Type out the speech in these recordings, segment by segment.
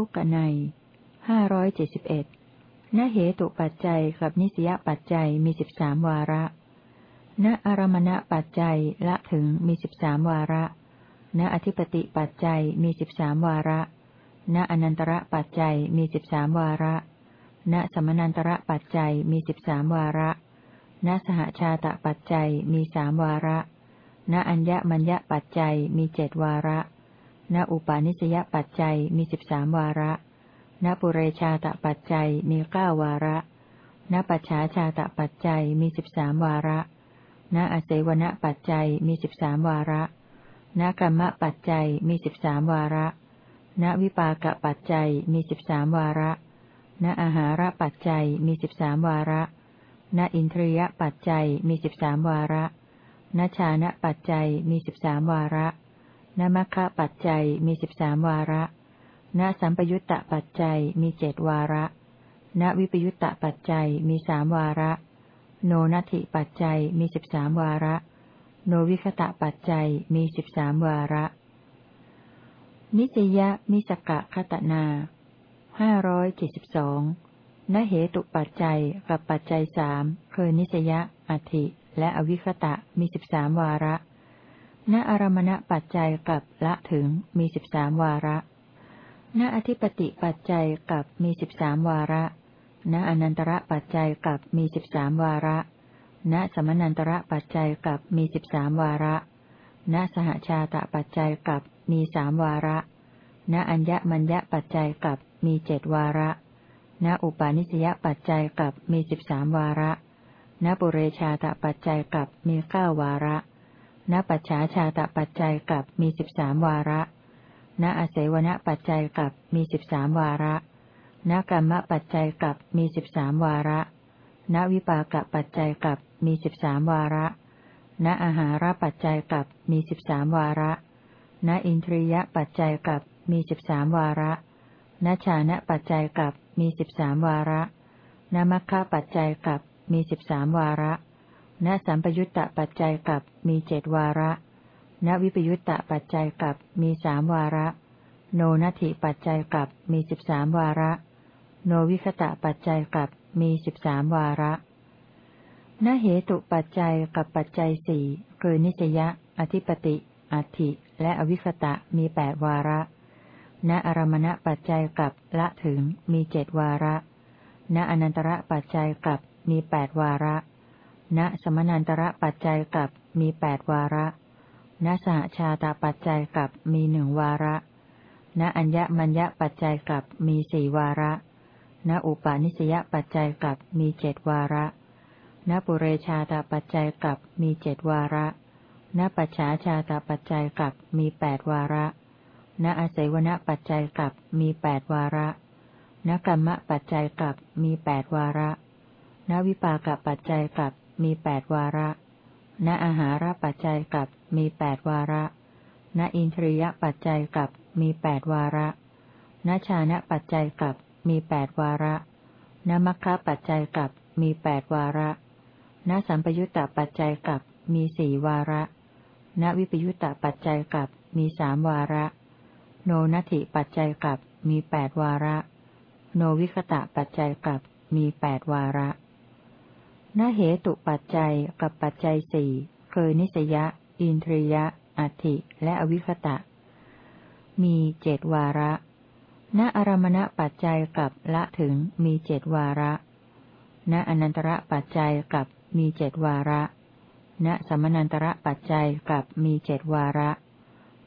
ทุกขในห้าร้อยเจ็ดสิบเอ็ดนเหตุปัจจัยกับนิสยปัจจัยมีสิบสามวาระ ณอารมณปัจจัยละถึงมีสิบสามวาระ ณอธิปติปัจจัยมีสิบสามวาระ ณอนันตระปัจจัยมีสิบสามวาระ ณสมนันตระปัจจัยมีสิบสามวาระ ณสหชาตปัจจัยมีสามวาระ ณอัญญมัญญปัจจัยมีเจดวาระ ณอุปาณิสยปัจจัยมีสิบสามวาระ ณปุเรชาตปัจจัยมีเก้าวาระ ณปัจฉาชาตปัจจัยมีสิบสามวาระ ณอเสวนปัจจัยมีสิบสามวาระ ณกรรมปัจจัยมีสิบสามวาระ ณวิปากปัจจัยมีสิบสามวาระ ณอาหารปัจจัยมีสิบสามวาระ ณอินทรียปัจจัยมีสิบสามวาระ ณชานะปัจจัยมีสิบสามวาระ ณมัคคะปัจจัยมีสิบสามวาระ ณสัมปยุตตะปัจจัยมีเจดวาระ ณวิปยุตตะปัจจัยมีสามวาระ โนนัตถิปัจจัยมีสิบสามวาระ โนวิคตะปัจจัยมีสิบสามวาระ นิสยะมิสกะคตนาห้าร้อยเจ็ดสิบสองนเหตุปัจจัยกับปัจจัยสามคือนิสยะอธิและอวิคตะมีสิบสามวาระ ณอารมณปัจจัยกับละถึงมีสิบสามวาระ ณอธิปติปัจจัยกับมีสิบสามวาระ ณอนันตระปัจจัยกับมีสิบสามวาระ ณสมนันตระปัจจัยกับมีสิบสามวาระ ณสหชาตปัจจัยกับมีสามวาระ ณอัญญมัญญปัจจัยกับมีเจดวาระ ณอุปาณิสยปัจจัยกับมีสิบสามวาระ ณปุเรชาตปัจจัยกับมีเก้าวาระ ณปัจฉาชาตปัจจัยกับมีสิบสามวาระ ณอาศัยวณปัจจัยกับมีสิบสามวาระ ณกรรมปัจจัยกับมีสิบสามวาระ ณวิปากปัจจัยกับมีสิบสามวาระ ณอาหารปัจจัยกับมีสิบสามวาระ ณอินทรียปัจจัยกับมีสิบสามวาระ ณชานะปัจจัยกับมีสิบสามวาระ ณมัคคะปัจจัยกับมีสิบสามวาระ ณสัมปยุตตปัจจัยกับมีเจดวาระ ณวิปยุตตะปัจจัยกับมีสามวาระ โนนัตถิปัจจัยกับมีสิบสามวาระ โนวิคตะปัจจัยกับมีสิบสามวาระณเหตุปัจจัยกับปัจจัยสี่คือนิสยะ อธิปติอัติและอวิคตะมีแปดวาระ ณอารมณปัจจัยกับละถึงมีเจ็ดวาระ ณอนันตระปัจจัยกับมีแปดวาระ ณสมนันตระปัจจัยกับมีแปดวาระ ณสหชาตาปัจจัยกับมีหนึ่งวาระ ณอัญญมัญญปัจจัยกับมีสี่วาระ ณอุปาณิสยปัจจัยกับมีเจ็ดวาระ ณปุเรชาตาปัจจัยกับมีเจ็ดวาระ ณปัจฉาชาตาปัจจัยกับมีแปดวาระ ณอาศัยวณปัจจัยกับมีแปดวาระ ณกรรมปัจจัยกับมีแปดวาระณวิปากปัจจัยกับ มีแปดวาระ ณอาหารปัจจัยกับมีแปดวาระ ณอินทรียปัจจัยกับมีแปดวาระ ณชานะปัจจัยกับมีแปดวาระ ณมัคคะปัจจัยกับมีแปดวาระ ณสัมปยุตตปัจจัยกับมีสี่วาระ ณวิปยุตตปัจจัยกับมีสามวาระ โนนัตถิปัจจัยกับมีแปดวาระ โนวิคตะปัจจัยกับมีแปดวาระ นเหตุปัจจัยกับปัจจัยสี่คือนิสยะ อินทรียะ อัติและอวิคตะ มีเจดวาระณอารมณปัจจัยกับละถึงมีเจดวาระณอนันตระปัจจัยกับมีเจดวาระณสมนันตระปัจจัยกับมีเจดวาระ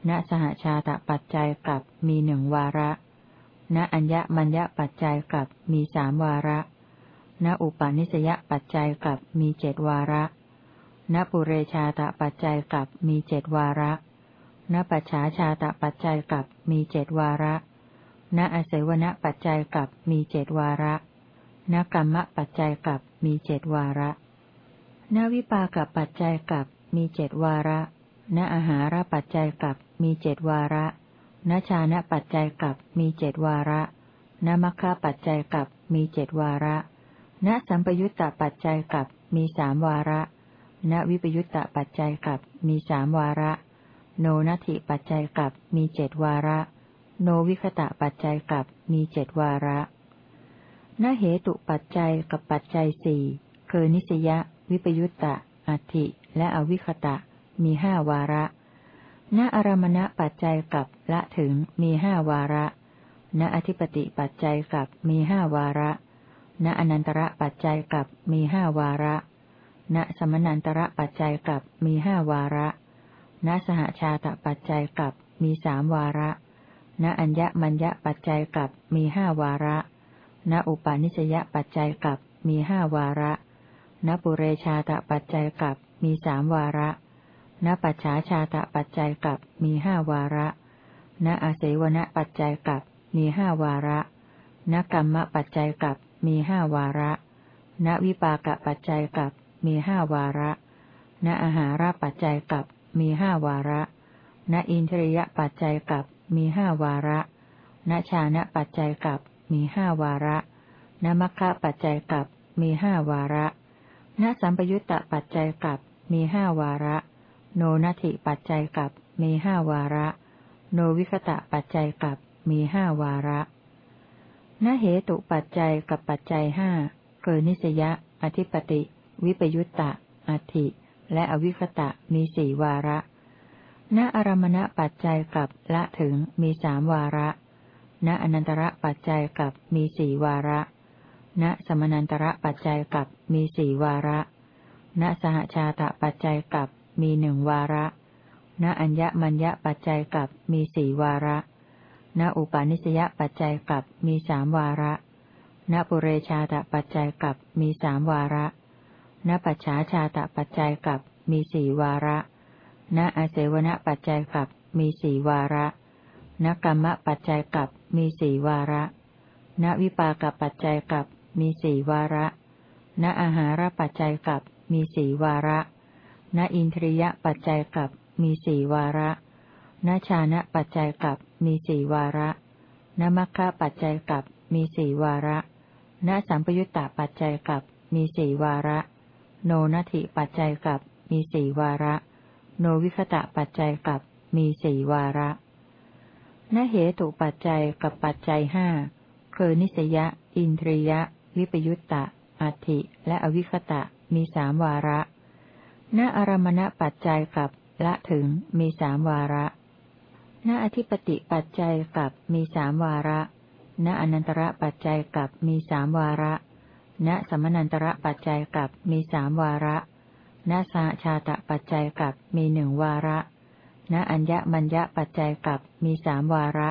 ณสหชาตปัจจัยกับมีหนึ่งวาระณอัญญมัญญปัจจัยกับมีสามวาระ ณอุปาณิสยปัจจัยกับมีเจดวาระ ณปุเรชาตปัจจัยกับมีเจดวาระ ณปัจฉาชาตปัจจัยกับมีเจดวาระ ณอเสวนปัจจัยกับมีเจดวาระ ณกรรมปัจจัยกับมีเจดวาระ ณวิปากปัจจัยกับมีเจดวาระ ณอาหารปัจจัยกับมีเจดวาระ ณชานะปัจจัยกับมีเจดวาระ ณมัคคะปัจจัยกับมีเจดวาระ ณสัมปยุตตปัจจัยกับมีสามวาระณวิปยุตตปัจจัยกับมีสามวาระ โนนัตถิปัจจัยกับมีเจดวาระ โนวิคตะปัจจัยกับมีเจ็ดวาระนเหตุปัจจัยกับปัจจัยสี่คือนิสยะ วิปยุตตะอัติและอวิคตะ มีห้าวาระ ณอารมณปัจจัยกับละถึงมีห้าวาระ ณอธิปติปัจจัยกับมีห้าวาระ ณอนันตระปัจจัยกับมีห้าวาระ ณสมนันตระปัจจัยกับมีห้าวาระ ณสหชาตปัจจัยกับมีสามวาระ ณอัญญมัญญปัจจัยกับมีห้าวาระ ณอุปาณิสยปัจจัยกับมีห้าวาระ ณปุเรชาตปัจจัยกับมีสามวาระ ณปัจฉาชาตปัจจัยกับมีห้าวาระ ณอาเสวนปัจจัยกับมีห้าวาระ ณกรรมปัจจัยกับ มีห้าวาระ ณวิปากปัจจัยกับมีห้าวาระ ณอาหารปัจจัยกับมีห้าวาระ ณอินทริยปัจจัยกับมีห้าวาระ ณชานะปัจจัยกับมีห้าวาระ ณมัคคะปัจจัยกับมีห้าวาระ ณสัมปยุตตปัจจัยกับมีห้าวาระ โนนัตถิปัจจัยกับมีห้าวาระ โนวิคตะปัจจัยกับมีห้าวาระ ณเหตุปัจจัยกับปัจจัยห้าคือนิสยะ อธิปติ วิปยุตตะอัติและอวิคตะมีสี่วาระ ณอารมณปัจจัยกับละถึงมีสามวาระ ณอนันตระปัจจัยกับมีสี่วาระ ณสมนันตระปัจจัยกับมีสี่วาระ ณสหชาตปัจจัยกับมีหนึ่งวาระ ณอัญญมัญญปัจจัยกับมีสี่วาระ ณอุปาณิสยปัจจัยกับมีสามวาระ ณปุเรชาตปัจจัยกับมีสามวาระ ณปัจฉาชาตปัจจัยกับมีสี่วาระ ณอาเสวนปัจจัยกับมีสี่วาระณกรรมปัจจัยกับมีสี่วาระ ณวิปากปัจจัยกับมีสี่วาระ ณอาหารปัจจัยกับมีสี่วาระ ณอินทรียปัจจัยกับมีสี่วาระ ณชานะปัจจัยกับมีสี่วาระณมัคคะปัจจัยกับมีสี่วาระณสัมปยุตตาปัจจัยกับมีสี่วาระ โนนัตถิปัจจัยกับมีสี่วาระ โนวิคตะปัจจัยกับมีสี่วาระนเหตุปัจจัยกับปัจจัยห้าคือนิสยะ อินทรียะ วิปยุตตะ อัติและอวิคตะ มีสามวาระ ณอารมณปัจจัยกับละถึงมีสามวาระ ณอธิปติปัจจัยกับมีสามวาระ ณอนันตระปัจจัยกับมีสามวาระ ณสมนันตระปัจจัยกับมีสามวาระ ณสหชาตปัจจัยกับมีหนึ่งวาระ ณอัญญมัญญปัจจัยกับมีสามวาระ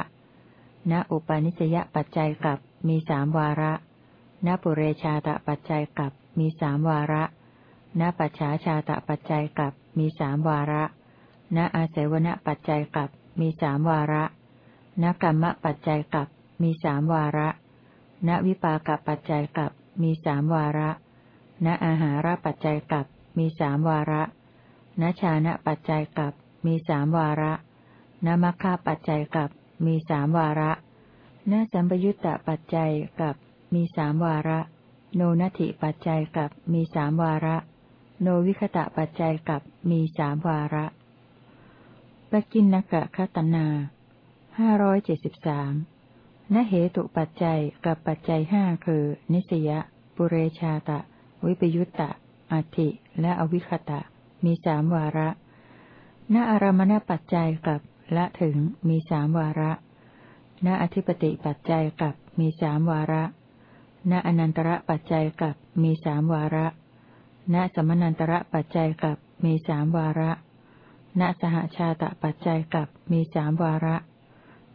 ณอุปาณิสยปัจจัยกับมีสามวาระ ณปุเรชาตปัจจัยกับมีสามวาระ ณปัจฉาชาตปัจจัยกับมีสามวาระ ณอาเสวนปัจจัยกับ มีสามวาระณกรรมปัจจัยกับมีสามวาระ ณวิปากปัจจัยกับมีสามวาระ ณอาหารปัจจัยกับมีสามวาระ ณชานะปัจจัยกับมีสามวาระ ณมัคคะปัจจัยกับมีสามวาระ ณสัมปยุตตปัจจัยกับมีสามวาระ โนนัตถิปัจจัยกับมีสามวาระ โนวิคตะปัจจัยกับมีสามวาระ ปกินนกะคตนาห้าร้อยเจ็ดสิบสามนเหตุปัจจัยกับปัจจัยห้าคือ นิสยะ ปุเรชาตะ วิปยุตตะอัติและอวิคตะ มีสามวาระณอารมณปัจจัยกับละถึงมีสามวาระณอธิปติปัจจัยกับมีสามวาระณอนันตระปัจจัยกับมีสามวาระณสมนันตระปัจจัยกับมีสามวาระ ณสหชาตปัจจัยกับมีสามวาระ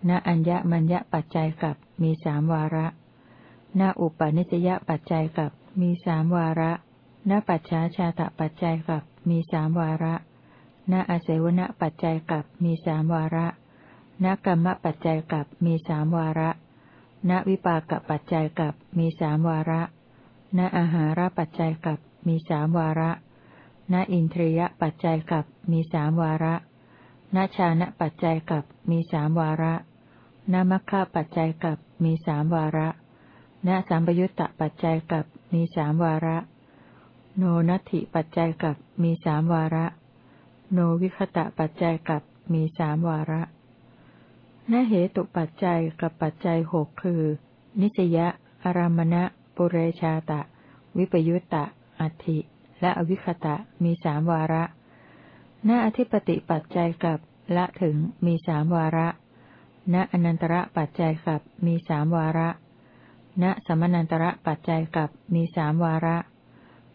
ณอัญญมัญญปัจจัยกับมีสามวาระ ณอุปนิสยปัจจัยกับมีสามวาระ ณปัจฉาชาตปัจจัยกับมีสามวาระ ณอาศวณปัจจัยกับมีสามวาระ ณกรรมปัจจัยกับมีสามวาระ ณวิปากปัจจัยกับมีสามวาระ ณอาหารปัจจัยกับมีสามวาระ ณอินทรียปัจจัยกับมีสามวาระณชานะปัจจัยกับมีสามวาระณมัคคะปัจจัยกับมีสามวาระณสัมปยุตตปัจจัยกับมีสามวาระ โนนัตถิปัจจัยกับมีสามวาระ โนวิคตะปัจจัยกับมีสามวาระนเหตุปัจจัยกับปัจจัยหกคือ นิสยะ อารามณะ ปุเรชาตะ วิปยุตตะ อัติ และอวิคตะมีสามวาระณอธิปติปัจจัยกับละถึงมีสามวาระ ณอนันตระปัจจัยกับมีสามวาระ ณสมนันตระปัจจัยกับมีสามวาระ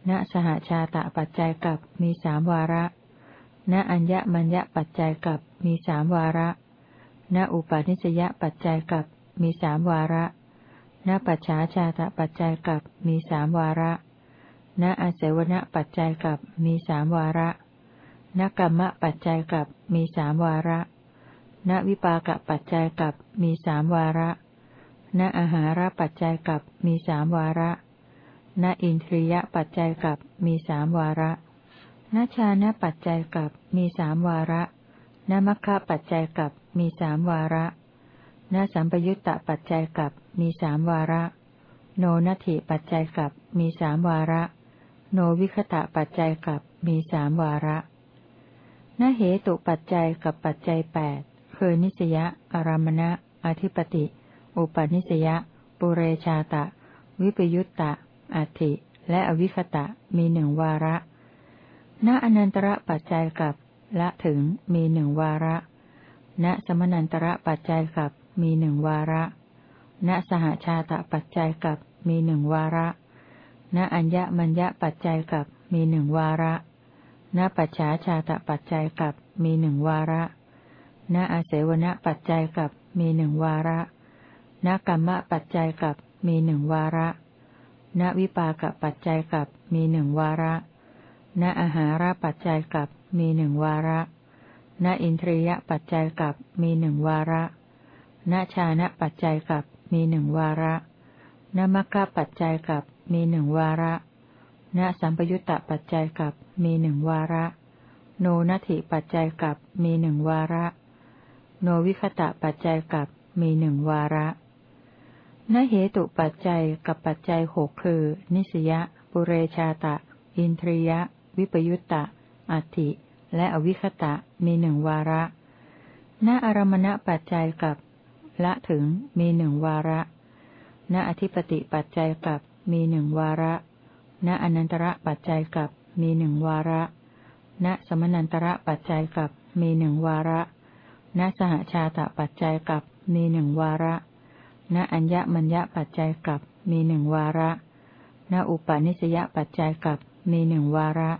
ณสหชาตะปัจจัยกับมีสามวาระ ณอัญญมัญญปัจจัยกับมีสามวาระ ณอุปาณิสยปัจจัยกับมีสามวาระ ณปัจฉาชาตะปัจจัยกับมีสามวาระ ณอาเสวนปัจจัยกับมีสามวาระณกรรมปัจจัยกับมีสามวาระณวิปากปัจจัยกับมีสามวาระณอาหารปัจจัยกับมีสามวาระณอินทรียปัจจัยกับมีสามวาระณชาณปัจจัยกับมีสามวาระณมัคคะปัจจัยกับมีสามวาระณสัมปยุตตปัจจัยกับมีสามวาระ โนนัตถิปัจจัยกับมีสามวาระ โนวิคตะปัจจัยกับมีสามวาระณเหตุปัจจัยกับปัจจัยแปดคือนิสยะ อารามณะ อธิปติ อุปนิสยะ ปุเรชาตะ วิปยุตตะ อัติ และอวิคตะ มีหนึ่งวาระ ณอนันตระปัจจัยกับละถึงมีหนึ่งวาระ ณสมนันตระปัจจัยกับมีหนึ่งวาระ ณสหชาตะปัจจัยกับมีหนึ่งวาระ ณอัญญมัญญปัจจัยกับมีหนึ่งวาระณปัจฉาชาตะปัจจัยกับมีหนึ่งวาระณอาเสวนปัจจัยกับมีหนึ่งวาระณกรรมปัจจัยกับมีหนึ่งวาระณวิปากปัจจัยกับมีหนึ่งวาระณอาหารปัจจัยกับมีหนึ่งวาระณอินทรียปัจจัยกับมีหนึ่งวาระณชานะปัจจัยกับมีหนึ่งวาระณมัคคะปัจจัยกับ มีหนึ่งวาระ ณสัมปยุตตปัจจัยกับมีหนึ่งวาระ โนนัตถิปัจจัยกับมีหนึ่งวาระ โนวิคตะปัจจัยกับมีหนึ่งวาระนเหตุปัจจัยกับปัจจัยหกคือ นิสยะ ปุเรชาตะ อินทรียะ วิปยุตตะ อัติ และอวิคตะมีหนึ่งวาระ ณอารมณปัจจัยกับ ละถึงมีหนึ่งวาระ ณอธิปติปัจจัยกับ มีหนึ่งวาระ ณอนันตระปัจจัยกับมีหนึ่งวาระ ณสมนันตระปัจจัยกับมีหนึ่งวาระ ณสหชาตปัจจัยกับมีหนึ่งวาระ ณอัญญมัญญปัจจัยกับมีหนึ่งวาระ ณอุปาณิสยปัจจัยกับมีหนึ่งวาระ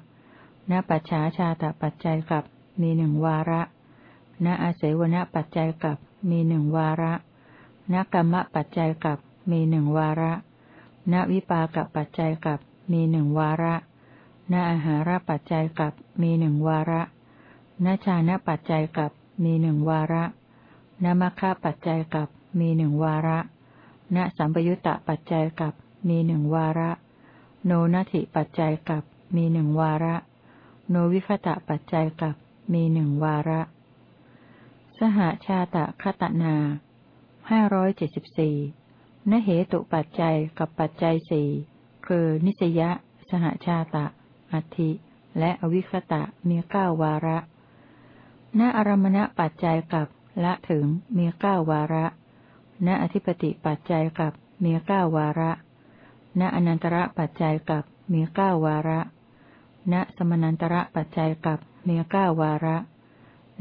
ณปัจฉาชาตปัจจัยกับมีหนึ่งวาระ ณอาเสวนปัจจัยกับมีหนึ่งวาระ ณกรรมปัจจัยกับมีหนึ่งวาระ ณวิปากปัจจัยกับมีหนึ่งวาระ ณอาหารปัจจัยกับมีหนึ่งวาระ ณชานะปัจจัยกับมีหนึ่งวาระณมัคคะปัจจัยกับมีหนึ่งวาระ ณสัมปยุตตปัจจัยกับมีหนึ่งวาระ โนนัตถิปัจจัยกับมีหนึ่งวาระ โนวิคตะปัจจัยกับมีหนึ่งวาระ สหชาตะคตนาห้าร้อยเจ็ดสิบสี่ นเหตุปัจจัยกับปัจจัยสี่คือนิสยะ สหชาตะ อัติและอวิคตะมีเก้าวาระณอารมณปัจจัยกับละถึงมีเก้าวาระณอธิปติปัจจัยกับมีเก้าวาระณอนันตระปัจจัยกับมีเก้าวาระณสมนันตระปัจจัยกับมีเก้าวาระ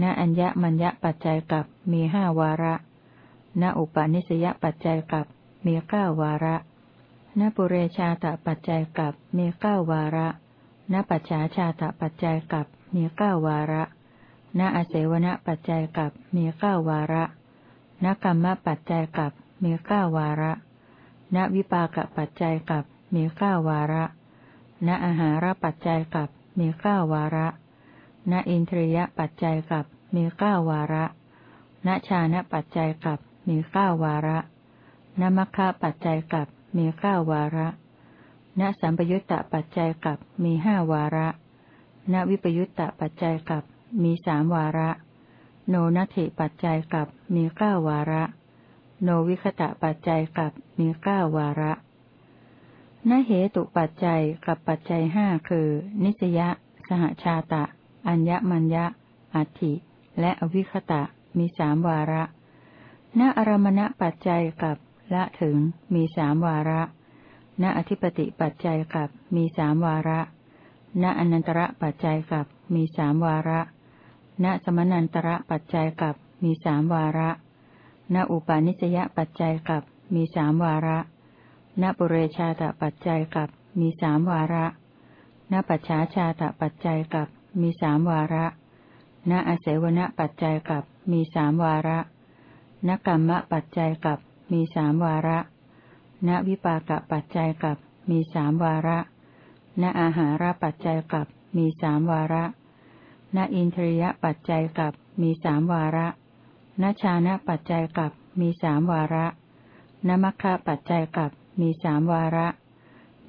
ณอัญญมัญญปัจจัยกับมีห้าวาระณอุปาณิสยปัจจัยกับ มีเก้าวาระณปุเรชาตปัจจัยกับมีเก้าวาระณปัจฉาชาตปัจจัยกับมีเก้าวาระณอาเสวนปัจจัยกับมีเก้าวาระณกรรมปัจจัยกับมีเก้าวาระณวิปากปัจจัยกับมีเก้าวาระณอาหารปัจจัยกับมีเก้าวาระณอินทรียปัจจัยกับมีเก้าวาระณชานะปัจจัยกับมีเก้าวาระ ณมัคคะปัจจัยกับมีเก้าวาระ ณสัมปยุตตะปัจจัยกับมีห้าวาระ ณวิปยุตตะปัจจัยกับมีสามวาระ โนนัตถิปัจจัยกับมีเก้าวาระ โนวิคตะปัจจัยกับมีเก้าวาระนเหตุปัจจัยกับปัจจัยห้าคือ นิสยะ สหชาตะ อัญญมัญญะ อัติและอวิคตะมีสามวาระ ณอารมณปัจจัยกับ ละถึง มีสามวาระ ณอธิปติปัจจัยกับ มีสามวาระ ณอนันตระปัจจัยกับ มีสามวาระ ณสมนันตระปัจจัยกับ มีสามวาระ ณอุปาณิสยปัจจัยกับ มีสามวาระ ณปุเรชาตปัจจัยกับ มีสามวาระ ณปัจฉาชาตปัจจัยกับ มีสามวาระ ณอเสวณปัจจัยกับ มีสามวาระณกรรมปัจจัยกับ มีสามวาระ ณวิปากปัจจัยกับ มีสามวาระ ณอาหารปัจจัยกับ มีสามวาระ ณอินทรียปัจจัยกับ มีสามวาระ ณชานะปัจจัยกับ มีสามวาระ ณมัคคะปัจจัยกับ มีสามวาระ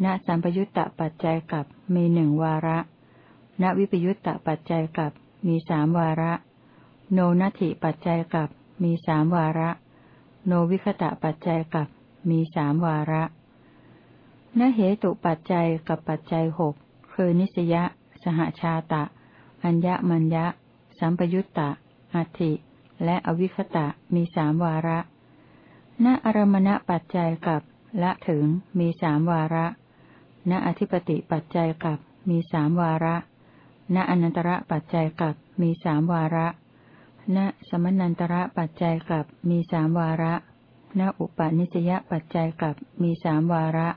ณสัมปยุตตปัจจัยกับ มีหนึ่งวาระ ณวิปยุตตปัจจัยกับ มีสามวาระ โนนัตถิปัจจัยกับ มีสามวาระ โนวิคตะปัจจัยกับมีสามวาระนเหตุปัจจัยกับปัจจัยหกคือนิสยะ สหชาตะ อัญญมัญญะ สัมปยุตตะ อัติ และอวิคตะมีสามวาระณอารมณปัจจัยกับละถึงมีสามวาระณอธิปติปัจจัยกับมีสามวาระณอนันตระปัจจัยกับมีสามวาระ ณสมนันตระปัจจัยกับมีสามวาระ ณอุปนิสยปัจจัยกับมีสามวาระ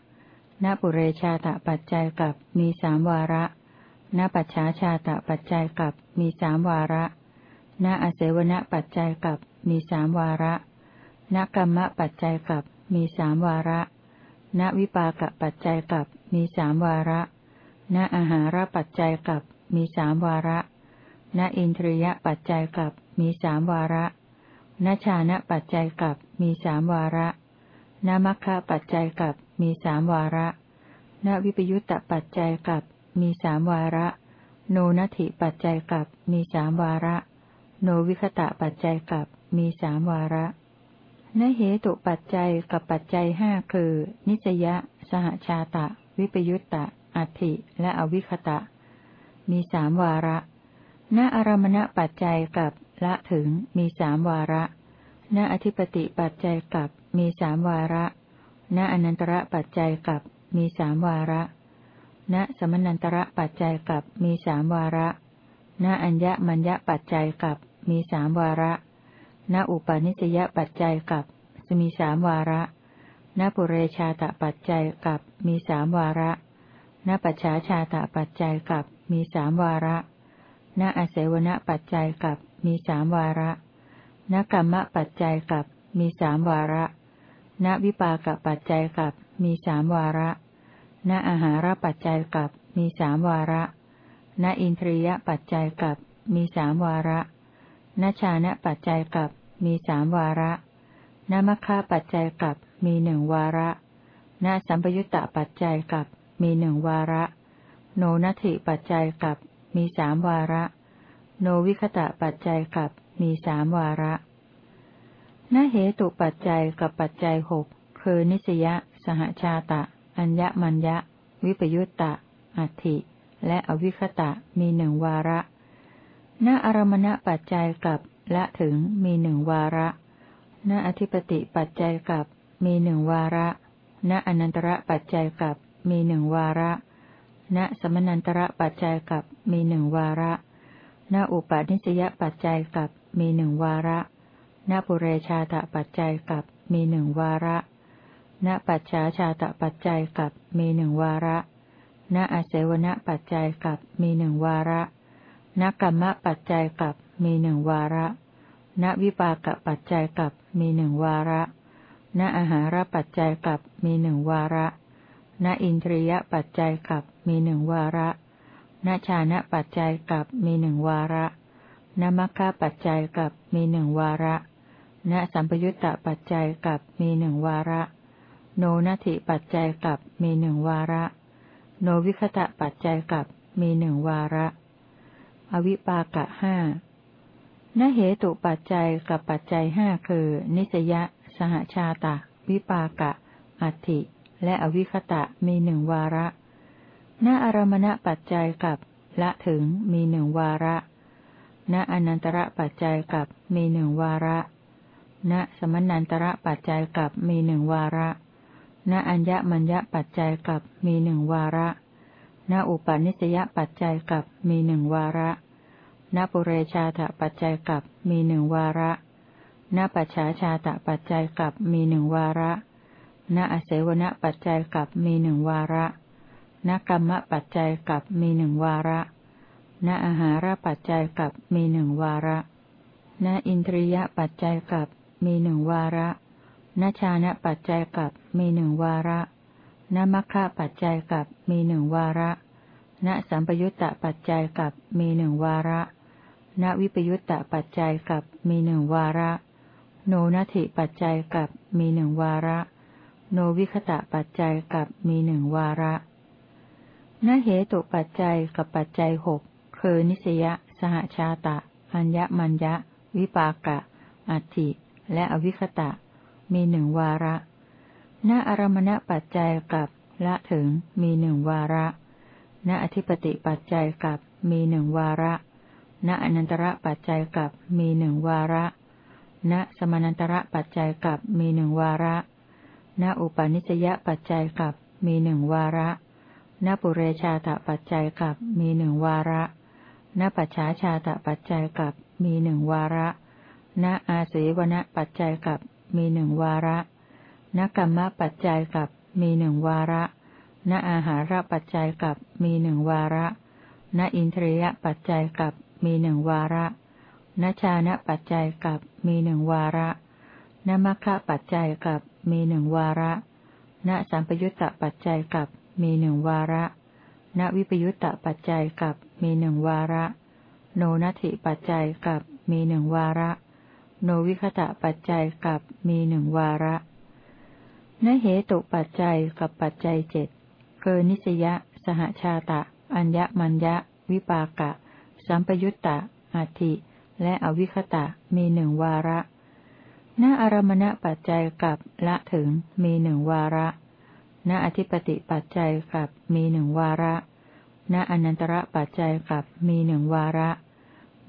ณปุเรชาตปัจจัยกับมีสามวาระ ณปัจฉาชาตปัจจัยกับมีสามวาระ ณอเสวณปัจจัยกับมีสามวาระ ณกรรมปัจจัยกับมีสามวาระ ณวิปากปัจจัยกับมีสามวาระ ณอาหารปัจจัยกับมีสามวาระ ณอินทรียปัจจัยกับมีสามวาระณชานะปัจจัยกับมีสามวาระณมัคคะปัจจัยกับมีสามวาระณวิปยุตตปัจจัยกับมีสามวาระ โนนัตถิปัจจัยกับมีสามวาระ โนวิคตะปัจจัยกับมีสามวาระนเหตุปัจจัยกับปัจจัยห้าคือ นิสยะ สหชาตะ วิปยุตตะอัติและอวิคตะ มีสามวาระ ณอารมณปัจจัยกับละถึงมีสามวาระ ณอธิปติปัจจัยกับมีสามวาระ ณอนันตระปัจจัยกับมีสามวาระ ณสมนันตระปัจจัยกับมีสามวาระ ณอัญญมัญญปัจจัยกับมีสามวาระ ณอุปาณิสยปัจจัยกับมีสามวาระ ณปุเรชาตปัจจัยกับมีสามวาระ ณปัจฉาชาตปัจจัยกับมีสามวาระ ณอาศัยวณปัจจัยกับมีสามวาระ ณกรรมปัจจัยกับมีสามวาระ ณวิปากปัจจัยกับมีสามวาระ ณอาหารปัจจัยกับมีสามวาระ ณอินทรียปัจจัยกับมีสามวาระ ณชานะปัจจัยกับมีสามวาระ ณมัคคะปัจจัยกับมีหนึ่งวาระ ณสัมปยุตตปัจจัยกับมีหนึ่งวาระ โนนัตถิปัจจัยกับ มีสามวาระ โนวิคตะปัจจัยกับมีสามวาระนเหตุปัจจัยกับปัจจัยหกคือนิสยสหชาตะ อัญญมัญญะ วิปยุตตะ อัติและอวิคตะมีหนึ่งวาระณอารมณปัจจัยกับละถึงมีหนึ่งวาระณอธิปติปัจจัยกับมีหนึ่งวาระณอนันตระปัจจัยกับมีหนึ่งวาระ ณสมนันตระปัจจัยกับมีหนึ่งวาระ ณอุปาณิสยปัจจัยกับมีหนึ่งวาระ ณปุเรชาตปัจจัยกับมีหนึ่งวาระ ณปัจฉาชาตปัจจัยกับมีหนึ่งวาระ ณอาเสวนปัจจัยกับมีหนึ่งวาระ ณกรรมปัจจัยกับมีหนึ่งวาระ ณวิปากปัจจัยกับมีหนึ่งวาระ ณอาหารปัจจัยกับมีหนึ่งวาระ ณอินทรียปัจจัยกับมีหนึ่งวาระณชานะปัจจัยกับมีหนึ่งวาระณมัคคะปัจจัยกับมีหนึ่งวาระณสัมปยุตตปัจจัยกับมีหนึ่งวาระ โนนัตถิปัจจัยกับมีหนึ่งวาระ โนวิคตะปัจจัยกับมีหนึ่งวาระ อวิปากะห้านเหตุปัจจัยกับปัจจัยห้าคือ นิสยะ สหชาตะ วิปากะ อัตถิ และอวิคตะมีหนึ่งวาระณอารมณปัจจัยกับละถึงมีหนึ่งวาระณอนันตระปัจจัยกับมีหนึ่งวาระณสมนันตระปัจจัยกับมีหนึ่งวาระณอัญญมัญญปัจจัยกับมีหนึ่งวาระณอุปนิสยปัจจัยกับมีหนึ่งวาระณปุเรชาตปัจจัยกับมีหนึ่งวาระณปัจฉาชาตปัจจัยกับมีหนึ่งวาระ ณอเสวณปัจจัยกับมีหนึ่งวาระ ณกรรมปัจจัยกับมีหนึ่งวาระ ณอาหารปัจจัยกับมีหนึ่งวาระ ณอินทรียปัจจัยกับมีหนึ่งวาระ ณชานะปัจจัยกับมีหนึ่งวาระณมัคคะปัจจัยกับมีหนึ่งวาระ ณสัมปยุตตปัจจัยกับมีหนึ่งวาระ ณวิปยุตตปัจจัยกับมีหนึ่งวาระ โนนัตถิปัจจัยกับมีหนึ่งวาระ โนวิคตะปัจจัยกับมีหนึ่งวาระณเหตุปัจจัยกับปัจจัยหกคือนิสยสหชาตะ อัญญมัญญะ วิปากะ อัติ และอวิคตะ มีหนึ่งวาระณอารมณปัจจัยกับละถึงมีหนึ่งวาระณอธิปติปัจจัยกับมีหนึ่งวาระณอนันตระปัจจัยกับมีหนึ่งวาระณสมานันตระปัจจัยกับมีหนึ่งวาระ ณอุปาณิสยปัจจัยกับมีหนึ่งวาระณปุเรชาตปัจจัยกับมีหนึ่งวาระณปัจฉาชาตปัจจัยกับมีหนึ่งวาระณอาเสวนปัจจัยกับมีหนึ่งวาระณกรรมปัจจัยกับมีหนึ่งวาระณอาหารปัจจัยกับมีหนึ่งวาระณอินทรียปัจจัยกับมีหนึ่งวาระณชานะปัจจัยกับมีหนึ่งวาระณมัคคะปัจจัยกับ มีหนึ่งวาระ ณสัมปยุตตปัจจัยกับมีหนึ่งวาระ ณวิปยุตตปัจจัยกับมีหนึ่งวาระ โนนัตถิปัจจัยกับมีหนึ่งวาระ โนวิคตะปัจจัยกับมีหนึ่งวาระนเหตุปัจจัยกับปัจจัยเจ็ดคือนิสยะ สหชาตะ อัญญมัญญะ วิปากะ สัมปยุตตะอาทิและอวิคตะมีหนึ่งวาระ ณอารมณปัจจัยกับละถึงมีหนึ่งวาระ ณอธิปติปัจจัยกับมีหนึ่งวาระ ณอนันตระปัจจัยกับมีหนึ่งวาระ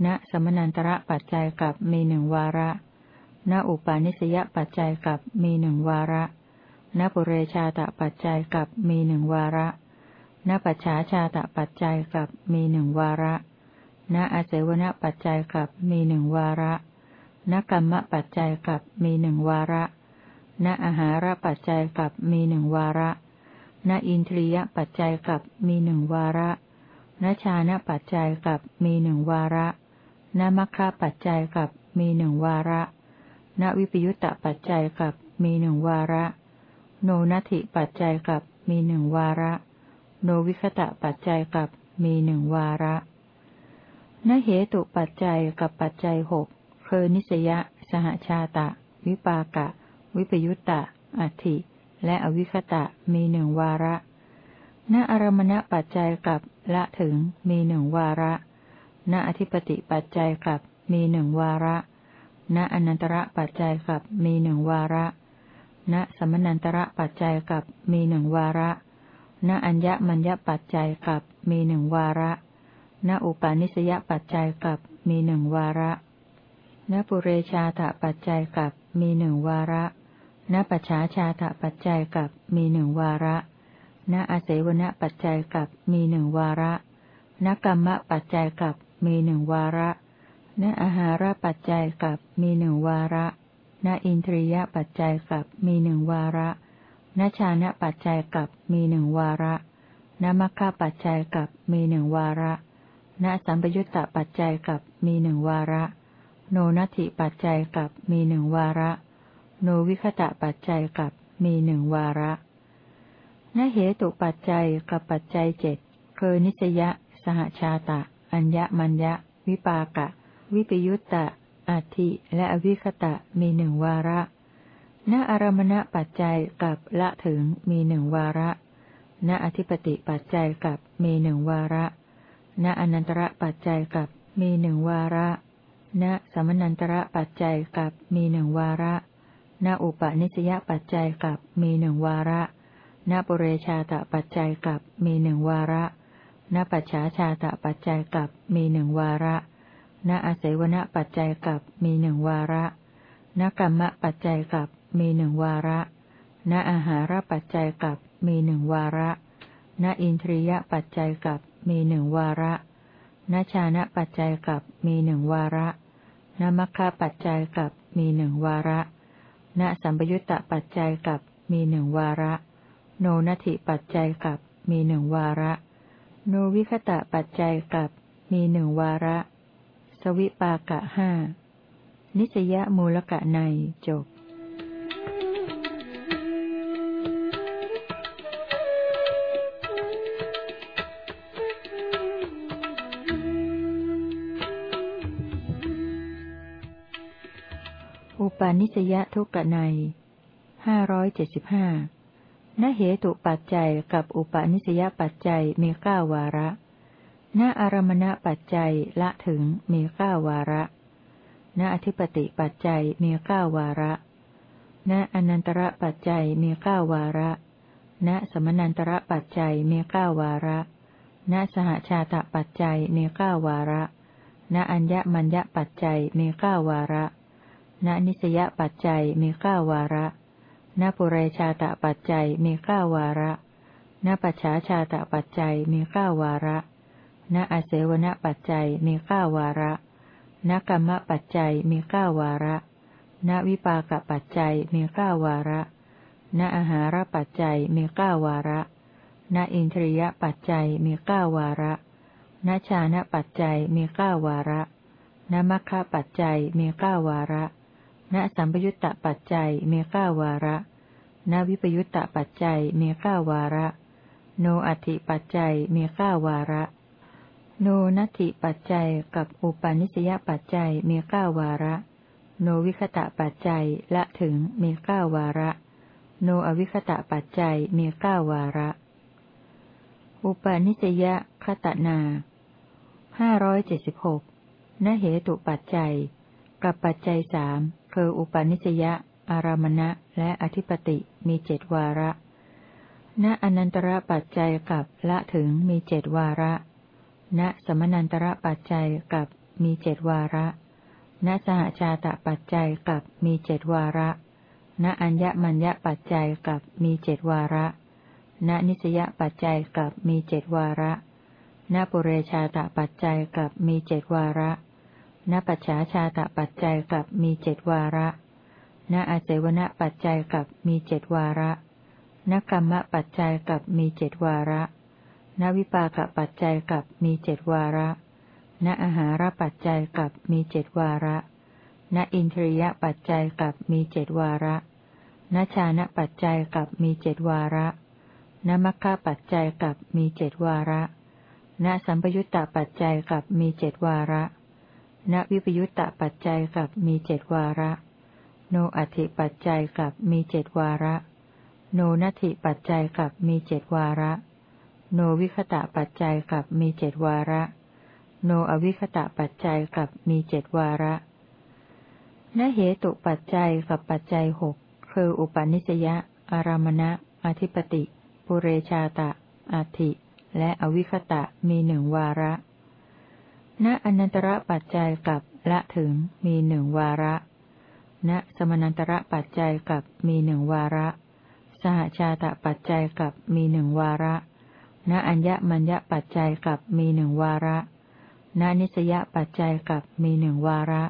ณสมนันตระปัจจัยกับมีหนึ่งวาระ ณอุปาณิสยปัจจัยกับมีหนึ่งวาระณปุเรชาตปัจจัยกับมีหนึ่งวาระณปัจฉาชาตปัจจัยกับมีหนึ่งวาระ ณอาเสวนปัจจัยกับมีหนึ่งวาระ ณกรรมปัจจัยกับมีหนึ่งวาระณอาหารปัจจัยกับมีหนึ่งวาระณอินทรียปัจจัยกับมีหนึ่งวาระณชานะปัจจัยกับมีหนึ่งวาระณมัคคะปัจจัยกับมีหนึ่งวาระณวิปยุตตปัจจัยกับมีหนึ่งวาระ โนนัติปัจจัยกับมีหนึ่งวาระ โนวิคตะปัจจัยกับมีหนึ่งวาระนเหตุปัจจัยกับปัจจัยหก คือนิสยะ สหชาตะ วิปากะ วิปยุตตะ อัติและอวิคตะมีหนึ่งวาระ ณอารมณปัจจัยกับละถึงมีหนึ่งวาระ ณอธิปติปัจจัยกับมีหนึ่งวาระ ณอนันตระปัจจัยกับมีหนึ่งวาระ ณสมนันตระปัจจัยกับมีหนึ่งวาระ ณอัญญมัญญปัจจัยกับมีหนึ่งวาระ ณอุปาณิสยปัจจัยกับมีหนึ่งวาระ ณปุเรชาตปัจจัยกับมีหนึ่งวาระณปัจฉาชาตปัจจัยกับมีหนึ่งวาระณอาเสวณปัจจัยกับมีหนึ่งวาระณกรรมปัจจัยกับมีหนึ่งวาระณอาหารปัจจัยกับมีหนึ่งวาระณอินทรียปัจจัยกับมีหนึ่งวาระณชานะปัจจัยกับมีหนึ่งวาระณมัคคะปัจจัยกับมีหนึ่งวาระณสัมปยุตตปัจจัยกับมีหนึ่งวาระ โนนัตถิปัจจัยกับมีหนึ่งวาระ โนวิคตะปัจจัยกับมีหนึ่งวาระนเหตุปัจจัยกับปัจจัยเจ็ดคือนิสยะ สหชาตะ อัญญมัญญะ วิปากะ วิปยุตตะอัติและอวิคตะมีหนึ่งวาระณอารมณปัจจัยกับละถึงมีหนึ่งวาระณอธิปติปัจจัยกับมีหนึ่งวาระณอนันตระปัจจัยกับมีหนึ่งวาระ ณสมนันตระปัจจัยกับมีหนึ่งวาระณอุปนิสยปัจจัยกับมีหนึ่งวาระณปุเรชาตปัจจัยกับมีหนึ่งวาระณปัจฉาชาตปัจจัยกับมีหนึ่งวาระณอาศัยวณปัจจัยกับมีหนึ่งวาระณณกรรมปัจจัยกับมีหนึ่งวาระณอาหารปัจจัยกับมีหนึ่งวาระณอินทรียปัจจัยกับมีหนึ่งวาระณชานะปัจจัยกับมีหนึ่งวาระ ณมัคคะปัจจัยกับมีหนึ่งวาระ ณสัมปยุตตปัจจัยกับมีหนึ่งวาระ โนนัตถิปัจจัยกับมีหนึ่งวาระ โนวิคตะปัจจัยกับมีหนึ่งวาระ สวิปากะห้านิสยมูลกะในจบ ปาณิสยทุกในห้าร้อยเจ็ดสิบห้านเหตุปัจจัยกับอุปาณิสยปัจจัยมีเก้าวาระ ณอารมณปัจจัยละถึงมีเก้าวาระ ณอธิปติปัจจัยมีเก้าวาระ ณอนันตระปัจจัยมีเก้าวาระ ณสมนันตระปัจจัยมีเก้าวาระ ณสหชาตปัจจัยมีเก้าวาระ ณอัญญมัญญปัจจัยมีเก้าวาระ ณนิสยปัจจัยมีเก้าวาระณปุเรชาตปัจจัยมีเก้าวาระณปัจฉาชาตปัจจัยมีเก้าวาระณอาเสวนปัจจัยมีเก้าวาระณกรรมปัจจัยมีเก้าวาระณวิปากปัจจัยมีเก้าวาระณอาหารปัจจัยมีเก้าวาระณอินทรียปัจจัยมีเก้าวาระณชานะปัจจัยมีเก้าวาระณมัคคะปัจจัยมีเก้าวาระ ณสัมปยุตตปัจจัยมีเก้าวาระ ณวิปยุตตปัจจัยมีเก้าวาระ โนอัติปัจจัยมีเก้าวาระ โนนัตถิปัจจัยกับอุปาณิสยปัจจัยมีเก้าวาระ โนวิคตะปัจจัยละถึงมีเก้าวาระ โนอวิคตะปัจจัยมีเก้าวาระ อุปาณิสยคตนาห้าร้อยเจ็ดสิบหกนเหตุปัจจัย กับปัจจัยสาม คืออุปาณิสยอารามณะ และอธิปติมีเจดวาระ ณอนันตระปัจจัยกับละถึงมีเจดวาระ ณสมนันตระปัจจัยกับมีเจดวาระ ณสหชาตะปัจจัยกับมีเจดวาระ ณอัญญมัญญปัจจัยกับมีเจดวาระ ณนิสยปัจจัยกับมีเจดวาระ ณปุเรชาตะปัจจัยกับมีเจดวาระ ณปัจฉาชาตปัจจัยกับมีเจ็ดวาระ ณอาเจวณปัจจัยกับมีเจ็ดวาระ ณกรรมปัจจัยกับมีเจ็ดวาระ ณวิปากปัจจัยกับมีเจ็ดวาระ ณอาหารปัจจัยกับมีเจ็ดวาระ ณอินทรียปัจจัยกับมีเจ็ดวาระ ณชานะปัจจัยกับมีเจ็ดวาระ ณมัคคะปัจจัยกับมีเจ็ดวาระ ณสัมปยุตตปัจจัยกับมีเจ็ดวาระ ณวิปยุตตะปัจจัยกับมีเจ็ดวาระ โนอัติปัจจัยกับมีเจ็ดวาระโนนัตถิปัจจัยกับมีเจ็ดวาระ โนวิคตะปัจจัยกับมีเจ็ดวาระ โนอวิคตะปัจจัยกับมีเจ็ดวาระนเหตุปัจจัยกับปัจจัยหกคืออุปนิสยาอารามณะ อธิปติ ปุเรชาตะ อาทิ และอวิคตะมีหนึ่งวาระ ณอนันตระปัจจัยกับละถึงมีหนึ่งวาระ ณสมนันตระปัจจัยกับมีหนึ่งวาระ สหชาตปัจจัยกับมีหนึ่งวาระ ณอัญญมัญญปัจจัยกับมีหนึ่งวาระณนิสยปัจจัยกับมีหนึ่งวาระ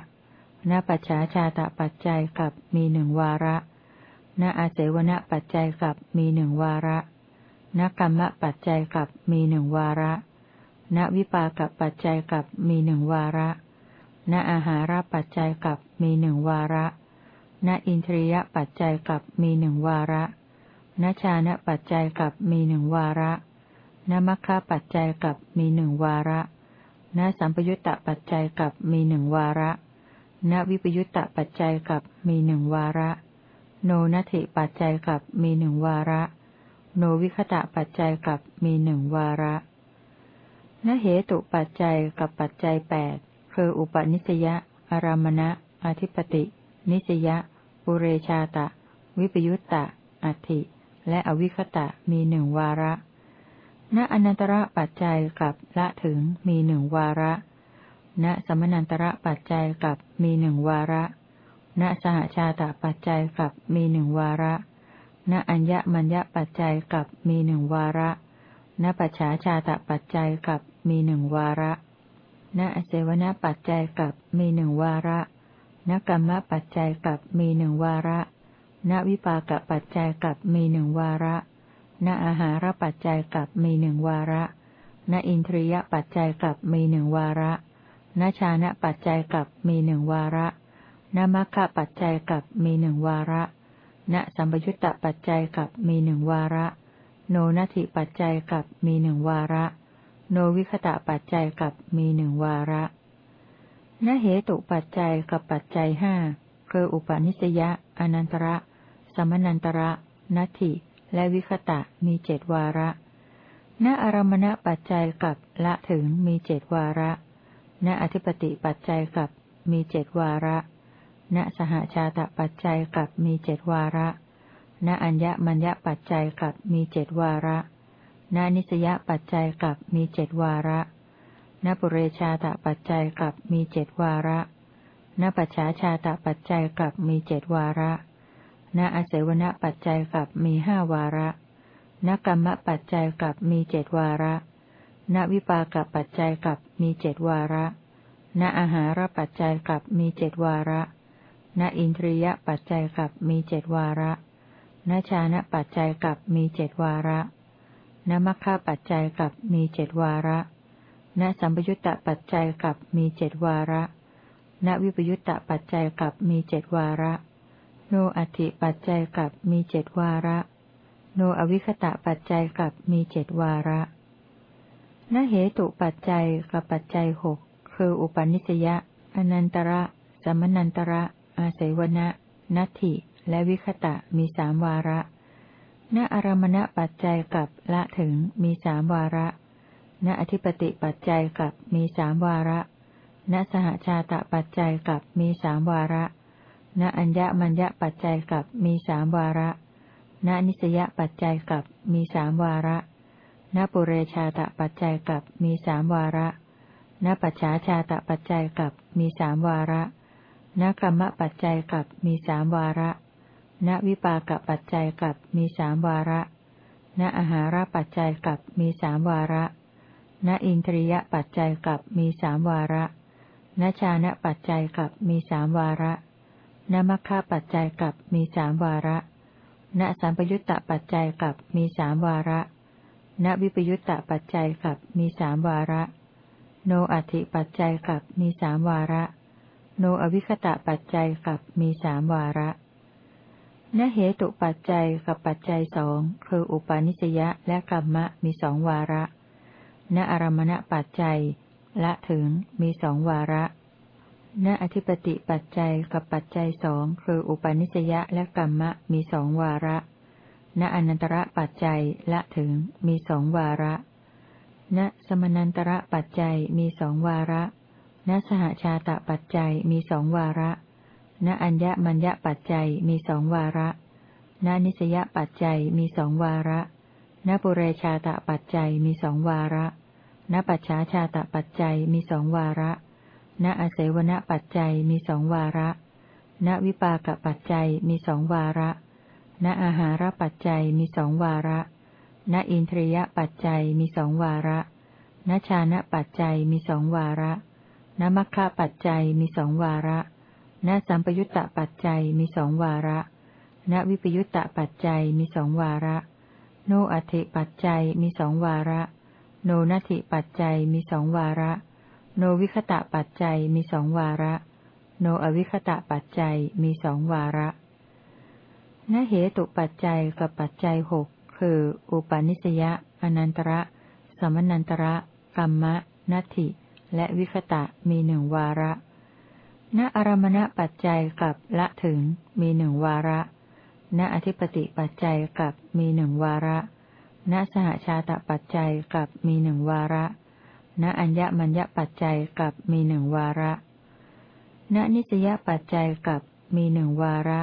ณปัจฉาชาตปัจจัยกับมีหนึ่งวาระณอาเสวณปัจจัยกับมีหนึ่งวาระณกรรมปัจจัยกับมีหนึ่งวาระ ณวิปากปัจจัยกับมีหนึ่งวาระ ณอาหารปัจจัยกับมีหนึ่งวาระ ณอินทรียปัจจัยกับมีหนึ่งวาระณชานะปัจจัยกับมีหนึ่งวาระณมัคคะปัจจัยกับมีหนึ่งวาระณสัมปยุตตปัจจัยกับมีหนึ่งวาระณวิปยุตตปัจจัยกับมีหนึ่งวาระ โนนัตถิปัจจัยกับมีหนึ่งวาระ โนวิคตะปัจจัยกับมีหนึ่งวาระ นเหตุปัจจัยกับปัจจัยแปดคืออุปนิสยาอารามณะ อธิปติ นิสยปุเรชาตะ วิปยุตตะ อัติและอวิคตะมีหนึ่งวาระ ณอนันตระปัจจัยกับละถึงมีหนึ่งวาระ ณสมนันตระปัจจัยกับมีหนึ่งวาระ ณสหชาตปัจจัยกับมีหนึ่งวาระ ณอัญญมัญญปัจจัยกับมีหนึ่งวาระ ณปัจฉาชาตปัจจัยกับ มีหนึ่งวาระณเสวนปัจจัยกับมีหนึ่งวาระณกรรมปัจจัยกับมีหนึ่งวาระ ณวิปากปัจจัยกับมีหนึ่งวาระ ณอาหารปัจจัยกับมีหนึ่งวาระ ณอินทรียปัจจัยกับมีหนึ่งวาระ ณชานะปัจจัยกับมีหนึ่งวาระณมัคคะปัจจัยกับมีหนึ่งวาระ ณสัมปยุตตปัจจัยกับมีหนึ่งวาระ โนนัตถิปัจจัยกับมีหนึ่งวาระ โนวิคตะปัจจัยกับมีหนึ่งวาระณเหตุปัจจัยกับปัจจัยห้าคืออุปนิสยะ อนันตระ สมนันตระนัตถิ และวิคตะมีเจ็ดวาระ ณอารมณปัจจัยกับละถึงมีเจ็ดวาระ ณอธิปติปัจจัยกับมีเจ็ดวาระ ณสหชาตปัจจัยกับมีเจ็ดวาระ ณอัญญมัญญปัจจัยกับมีเจ็ดวาระ ณนิสยปัจจัยกับมีเจ็ดวาระณปุเรชาตปัจจัยกับมีเจ็ดวาระณปัจฉาชาตปัจจัยกับมีเจ็ดวาระณอเสวนปัจจัยกับมีห้าวาระณกรรมปัจจัยกับมีเจ็ดวาระณวิปากปัจจัยกับมีเจ็ดวาระณอาหารปัจจัยกับมีเจ็ดวาระณอินทรียปัจจัยกับมีเจ็ดวาระณชานะปัจจัยกับมีเจ็ดวาระ ณมัคคะปัจจัยกับมีเจดวาระ ณสัมปยุตตปัจจัยกับมีเจดวาระ ณวิปยุตตปัจจัยกับมีเจดวาระ โนอัติปัจจัยกับมีเจดวาระ โนอวิคตะปัจจัยกับมีเจดวาระณเหตุปัจจัยกับปัจจัยหกคืออุปนิสยะ อนันตระ สมนันตระ อาศัยวณะนัตถิ และวิคตะมีสามวาระ ณอารมณปัจจัยกับละถึงมีสามวาระ ณอธิปติปัจจัยกับมีสามวาระ ณสหชาตปัจจัยกับมีสามวาระ ณอัญญมัญญปัจจัยกับมีสามวาระ ณนิสยปัจจัยกับมีสามวาระ ณปุเรชาตปัจจัยกับมีสามวาระ ณปัจฉาชาตปัจจัยกับมีสามวาระ ณกรรมปัจจัยกับมีสามวาระ ณวิปากปัจจัยกับมีสามวาระ ณอาหารปัจจัยกับมีสามวาระ ณอินทรียปัจจัยกับมีสามวาระ ณชานะปัจจัยกับมีสามวาระณมัคคะปัจจัยกับมีสามวาระ ณสัมปยุตตปัจจัยกับมีสามวาระ ณวิปยุตตปัจจัยกับมีสามวาระ โนอัติปัจจัยกับมีสามวาระ โนอวิคตะปัจจัยกับมีสามวาระ นเหตุปัจจัยกับปัจจัยสองคืออุปาณิสยะและกรรมะมีสองวาระ ณอารมณปัจจัย ละถึงมีสองวาระณอธิปติปัจจัยกับปัจจัยสองคืออุปาณิสยะและกรรมะมีสองวาระ ณอนันตระปัจจัยละถึงมีสองวาระ ณสมนันตระปัจจัยมีสองวาระ ณสหชาตปัจจัยมีสองวาระ ณอัญญมัญญปัจจัยมีสองวาระณนิสยปัจจัยมีสองวาระณปุเรชาตปัจจัยมีสองวาระณปัจฉาชาตปัจจัยมีสองวาระ ณอเสวนปัจจัยมีสองวาระ ณวิปากปัจจัยมีสองวาระ ณอาหารปัจจัยมีสองวาระ ณอินทรียปัจจัยมีสองวาระ ณชานะปัจจัยมีสองวาระนมัคคะปัจจัยมีสองวาระ ณสัมปยุตตะปัจจัยมีสองวาระ ณวิปยุตตะปัจจัยมีสองวาระ โนอัติปัจจัยมีสองวาระ โนนัติปัจจัยมีสองวาระ โนวิคตะปัจจัยมีสองวาระ โนอวิคตะปัจจัยมีสองวาระณเหตุปัจจัยกับปัจจัยหกคือ อุปาณิสยาอนันตระ สมนันตระกรรมะนัตถิ และวิคตะมีหนึ่งวาระ ณอารมณปัจจัยกับละถึงมีหนึ่งวาระ ณอธิปติปัจจัยกับมีหนึ่งวาระ ณสหชาตปัจจัยกับมีหนึ่งวาระ ณอัญญมัญญปัจจัยกับมีหนึ่งวาระ ณนิสยปัจจัยกับมีหนึ่งวาระ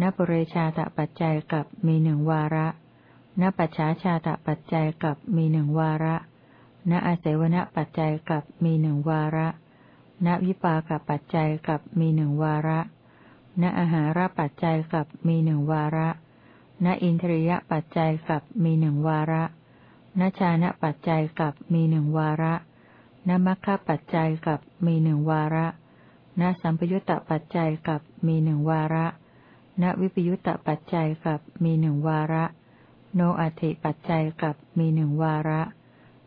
ณปุเรชาตปัจจัยกับมีหนึ่งวาระ ณปัจฉาชาตปัจจัยกับมีหนึ่งวาระ ณอาศัยวณปัจจัยกับมีหนึ่งวาระ ณวิปากปัจจัยกับมีหนึ่งวาระ ณอาหารปัจจัยกับมีหนึ่งวาระ ณอินทรียปัจจัยกับมีหนึ่งวาระ ณชานะปัจจัยกับมีหนึ่งวาระ ณมัคคะปัจจัยกับมีหนึ่งวาระ ณสัมปยุตตปัจจัยกับมีหนึ่งวาระ ณวิปยุตตปัจจัยกับมีหนึ่งวาระ โนอัติปัจจัยกับมีหนึ่งวาระ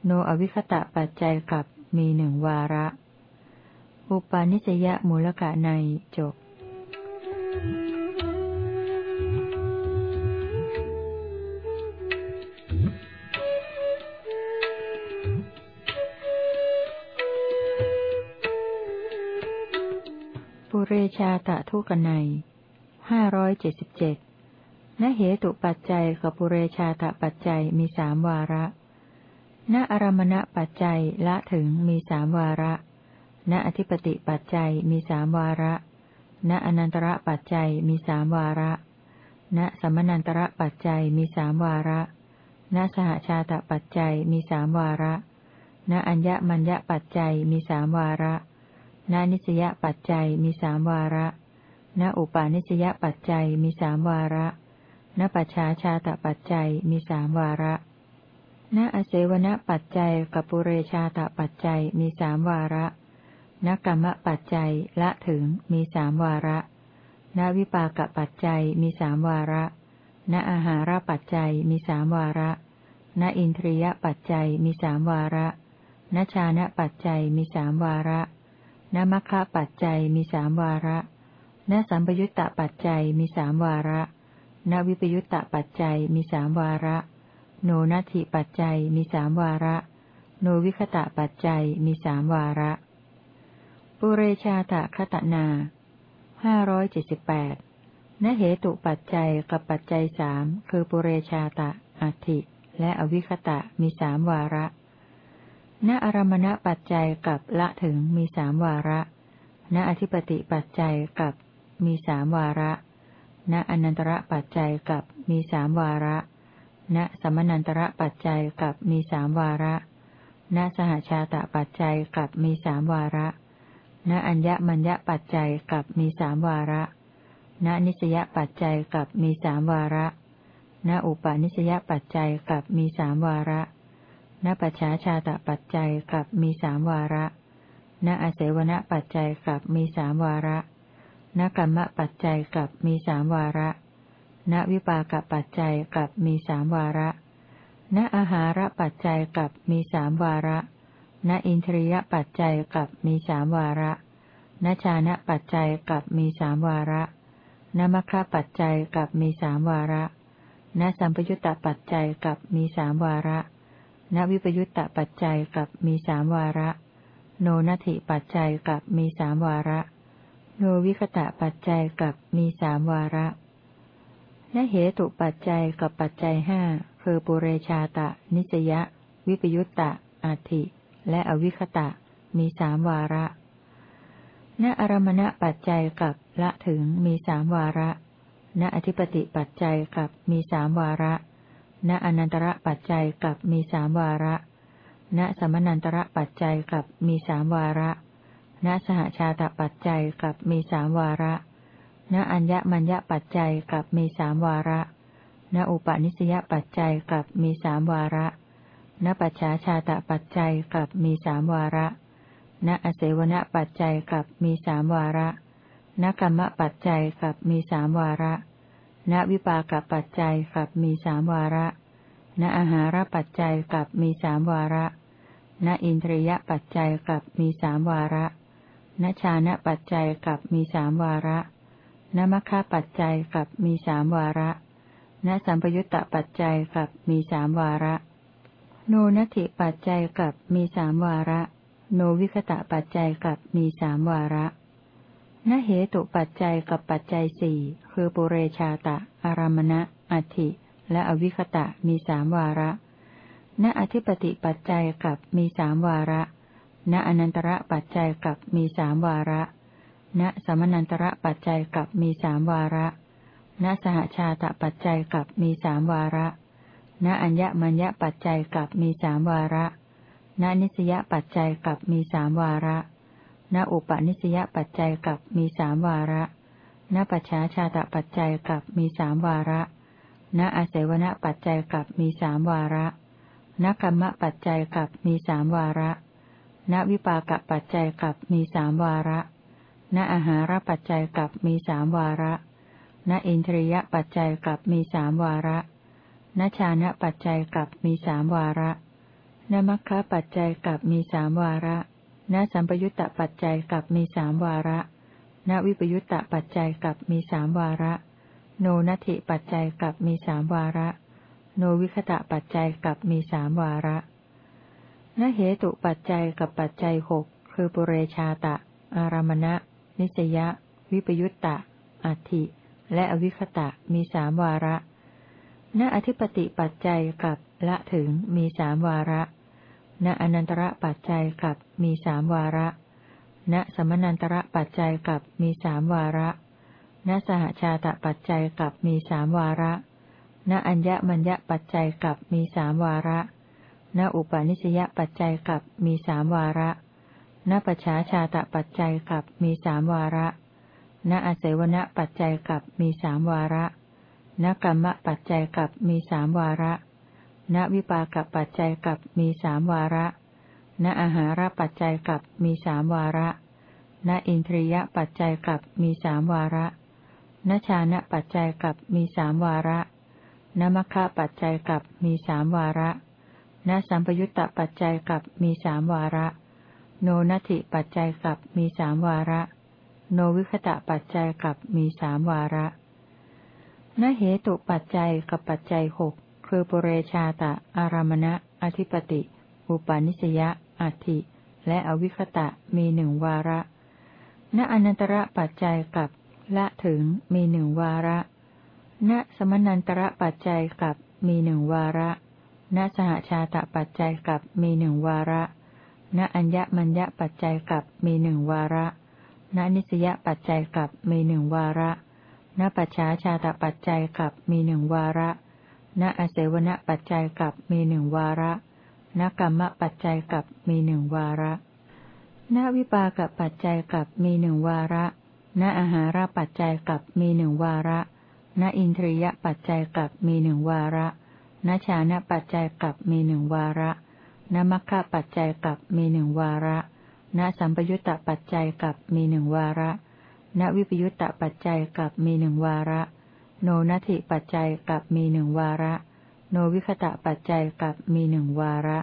โนอวิคตะปัจจัยกับมีหนึ่งวาระ อุปาณิสยมูลกะในจบปุเรชาตะทุกนัยห้าร้อยเจ็ดสิบเจ็ดนเหตุปัจจัยกับปุเรชาตะปัจจัยมีสามวาระ ณอารมณปัจจัยละถึงมีสามวาระ ณอธิปติปัจจัยมีสามวาระ ณอนันตระปัจจัยมีสามวาระ ณสมนันตระปัจจัยมีสามวาระ ณสหชาตปัจจัยมีสามวาระ ณอัญญมัญญปัจจัยมีสามวาระ ณนิสยปัจจัยมีสามวาระ ณอุปาณิสยปัจจัยมีสามวาระ ณปัจฉาชาตปัจจัยมีสามวาระณอเสวนปัจจัยกับปุเรชาตปัจจัยมีสามวาระ ณกรรมปัจจัยละถึงมีสามวาระณวิปากปัจจัยมีสามวาระณอาหารปัจจัยมีสามวาระณอินทรียปัจจัยมีสามวาระณชานะปัจจัยมีสามวาระณมัคคะปัจจัยมีสามวาระณสัมปยุตตปัจจัยมีสามวาระณวิปยุตตปัจจัยมีสามวาระ โนนัตถิปัจจัยมีสามวาระ โนวิคตะปัจจัยมีสามวาระ ปุเรชาตะคตนาห้าร้อยเจ็ดสิบแปดนเหตุปัจจัยกับปัจจัยสามคือปุเรชาตะอัติและอวิคตะมีสามวาระ ณอารมณปัจจัยกับละถึงมีสามวาระ ณอธิปติปัจจัยกับมีสามวาระ ณอนันตระปัจจัยกับมีสามวาระ ณสมนันตระปัจจัยกับมีสามวาระ ณสหชาตปัจจัยกับมีสามวาระ ณอัญญมัญญปัจจัยกับมีสามวาระ ณนิสยปัจจัยกับมีสามวาระ ณอุปาณิสยปัจจัยกับมีสามวาระ ณปัจฉาชาตปัจจัยกับมีสามวาระ ณอาเสวนปัจจัยกับมีสามวาระ ณกรรมปัจจัยกับมีสามวาระ ณวิปากปัจจัยกับมีสามวาระ ณอาหารปัจจัยกับมีสามวาระ ณอินทรียปัจจัยกับมีสามวาระ ณชานะปัจจัยกับมีสามวาระ ณมัคคะปัจจัยกับมีสามวาระ ณสัมปยุตตปัจจัยกับมีสามวาระ ณวิปยุตตปัจจัยกับมีสามวาระ โนนัติปัจจัยกับมีสามวาระ โนวิคตะปัจจัยกับมีสามวาระ และเหตุปัจจัยกับปัจจัยห้าคือปุเรชาตะ นิสยะ วิปยุตตะอาทิ และอวิคตะ มีสามวาระ ณอารมณปัจจัยกับละถึงมีสามวาระ ณอธิปติปัจจัยกับมีสามวาระ ณอนันตระปัจจัยกับมีสามวาระ ณสมนันตระปัจจัยกับมีสามวาระ ณสหชาตปัจจัยกับมีสามวาระ ณอัญญมัญญปัจจัยกับมีสามวาระ ณอุปนิสยปัจจัยกับมีสามวาระ ณปัจฉาชาตปัจจัยกับมีสามวาระ ณอเสวนปัจจัยกับมีสามวาระณกรรมปัจจัยกับมีสามวาระ ณวิปากปัจจัยกับมีสามวาระ ณอาหารปัจจัยกับมีสามวาระ ณอินทรียปัจจัยกับมีสามวาระ ณชานะปัจจัยกับมีสามวาระนมัคคปัจจัยกับมีสามวาระ ณสัมปยุตตปัจจัยกับมีสามวาระ โนนัติปัจจัยกับมีสามวาระ โนวิคตะปัจจัยกับมีสามวาระณเหตุปัจจัยกับปัจจัยสี่คือปุเรชาตะ อารามณะ อัติและอวิคตะมีสามวาระ ณอธิปติปัจจัยกับมีสามวาระ ณอนันตระปัจจัยกับมีสามวาระ ณสมนันตระปัจจัยกับมีสามวาระ ณสหชาตปัจจัยกับมีสามวาระ ณอัญญมัญญปัจจัยกับมีสามวาระ ณนิสยปัจจัยกับมีสามวาระ ณอุปนิสยปัจจัยกับมีสามวาระ ณปัจฉาชาตปัจจัยกับมีสามวาระ ณอาศัยวณปัจจัยกับมีสามวาระ ณกรรมปัจจัยกับมีสามวาระ ณวิปากปัจจัยกับมีสามวาระ ณอาหารปัจจัยกับมีสามวาระ ณอินทรียปัจจัยกับมีสามวาระ ณชานะปัจจัยกับมีสามวาระณมัคคะปัจจัยกับมีสามวาระณสัมปยุตตปัจจัยกับมีสามวาระณวิปยุตตปัจจัยกับมีสามวาระ โนนัติปัจจัยกับมีสามวาระ โนวิคตะปัจจัยกับมีสามวาระณเหตุปัจจัยกับปัจจัยหกคือปุเรชาตะ อารามณะ นิสยะ วิปยุตตะอัติและอวิคตะมีสามวาระ ณอธิปติปัจจัยกับละถึงมีสามวาระ ณอนันตระปัจจัยกับมีสามวาระ ณสมนันตระปัจจัยกับมีสามวาระ ณสหชาตปัจจัยกับมีสามวาระ ณอัญญมัญญปัจจัยกับมีสามวาระ ณอุปาณิสยปัจจัยกับมีสามวาระ ณปัจฉาชาตปัจจัยกับมีสามวาระ ณอาศัยวณปัจจัยกับมีสามวาระ ณกรรมปัจจัยกับมีสามวาระ ณวิปากปัจจัยกับมีสามวาระ ณอาหารปัจจัยกับมีสามวาระ ณอินทรียปัจจัยกับมีสามวาระ ณชานะปัจจัยกับมีสามวาระ ณมัคคะปัจจัยกับมีสามวาระ ณสัมปยุตตปัจจัยกับมีสามวาระ โนนัตถิปัจจัยกับมีสามวาระ โนวิคตะปัจจัยกับมีสามวาระ นเหตุปัจจัยกับปัจจัยหกคือปุเรชาตะ อารามณะ อธิปติ อุปาณิสยาอัติ และอวิคตะมีหนึ่งวาระ ณอนันตระปัจจัยกับ ละถึงมีหนึ่งวาระ ณสมนันตระปัจจัยกับมีหนึ่งวาระ ณสหชาตปัจจัยกับมีหนึ่งวาระ ณอัญญมัญญปัจจัยกับมีหนึ่งวาระ ณนิสยปัจจัยกับมีหนึ่งวาระ ณปัจฉาชาตปัจจัยกับมีหนึ่งวาระ ณอเสวณปัจจัยกับมีหนึ่งวาระ ณกรรมปัจจัยกับมีหนึ่งวาระ ณวิปากปัจจัยกับมีหนึ่งวาระ ณอาหารปัจจัยกับมีหนึ่งวาระ ณอินทรียปัจจัยกับมีหนึ่งวาระ ณชานะปัจจัยกับมีหนึ่งวาระ ณมัคคะปัจจัยกับมีหนึ่งวาระ ณสัมปยุตตปัจจัยกับมีหนึ่งวาระ ณวิปยุตตปัจจัยกับมีหนึ่งวาระ โนนัตถิปัจจัยกับมีหนึ่งวาระ โนวิคตะปัจจัยกับมีหนึ่งวาระ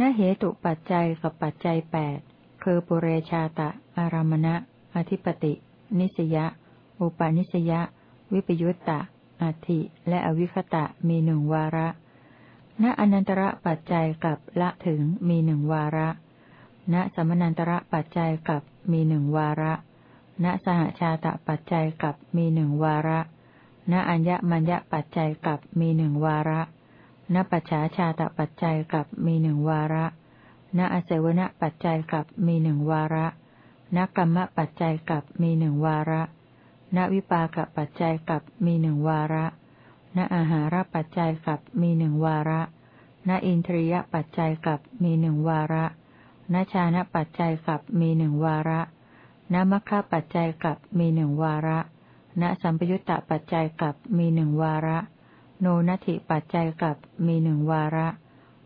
ณเหตุปัจจัยกับปัจจัยแปดคือปุเรชาตะ อารามณะ อธิปติ นิสยะ อุปาณิสยาวิปยุตตะอัติและอวิคตะมีหนึ่งวาระ ณอนันตระปัจจัยกับละถึงมีหนึ่งวาระ ณสมนันตระปัจจัยกับมีหนึ่งวาระ ณสหชาตปัจจัยกับมีหนึ่งวาระ ณอัญญมัญญปัจจัยกับมีหนึ่งวาระ ณปัจฉาชาตปัจจัยกับมีหนึ่งวาระ ณอเสวณปัจจัยกับมีหนึ่งวาระ ณกรรมปัจจัยกับมีหนึ่งวาระ ณวิปากปัจจัยกับมีหนึ่งวาระ ณอาหารปัจจัยกับมีหนึ่งวาระ ณอินทรียปัจจัยกับมีหนึ่งวาระ ณชานะปัจจัยกับมีหนึ่งวาระ ณมัคคะปัจจัยกับมีหนึ่งวาระ ณสัมปยุตตปัจจัยกับมีหนึ่งวาระ โนนัตถิปัจจัยกับมีหนึ่งวาระ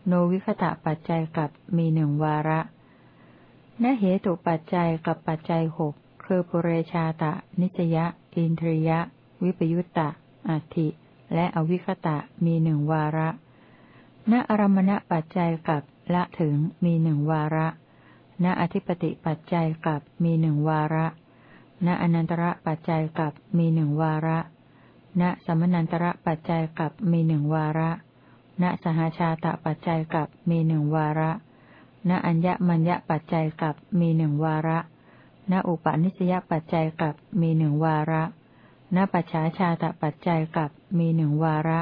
โนวิคตะปัจจัยกับมีหนึ่งวาระณเหตุปัจจัยกับปัจจัยหกคือปุเรชาตะ นิจยะ อินทรียะ วิปยุตตะ อัติและอวิคตะมีหนึ่งวาระ ณอารมณปัจจัยกับละถึงมีหนึ่งวาระ ณอธิปติปัจจัยกับมีหนึ่งวาระ ณอนันตระปัจจัยกับมีหนึ่งวาระ ณสมนันตระปัจจัยกับมีหนึ่งวาระ ณสหชาตปัจจัยกับมีหนึ่งวาระ ณอัญญมัญญปัจจัยกับมีหนึ่งวาระ ณอุปนิสยปัจจัยกับมีหนึ่งวาระ ณปัจฉาชาตปัจจัยกับมีหนึ่งวาระ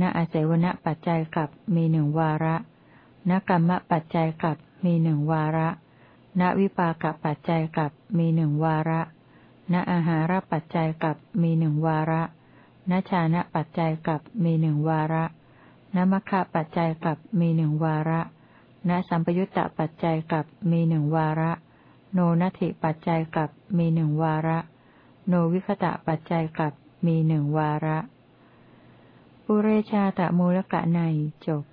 ณอาศัยวณปัจจัยกับมีหนึ่งวาระณกรรมปัจจัยกับ มีหนึ่งวาระ ณวิปากปัจจัยกับมีหนึ่งวาระ ณอาหารปัจจัยกับมีหนึ่งวาระ ณชานะปัจจัยกับมีหนึ่งวาระณมัคคะปัจจัยกับมีหนึ่งวาระ ณสัมปยุตตปัจจัยกับมีหนึ่งวาระ โนนัตถิปัจจัยกับมีหนึ่งวาระโโนวิคตะปัจจัยกับมีหนึ่งวาระ ปุเรชาตะมูลกะในจบ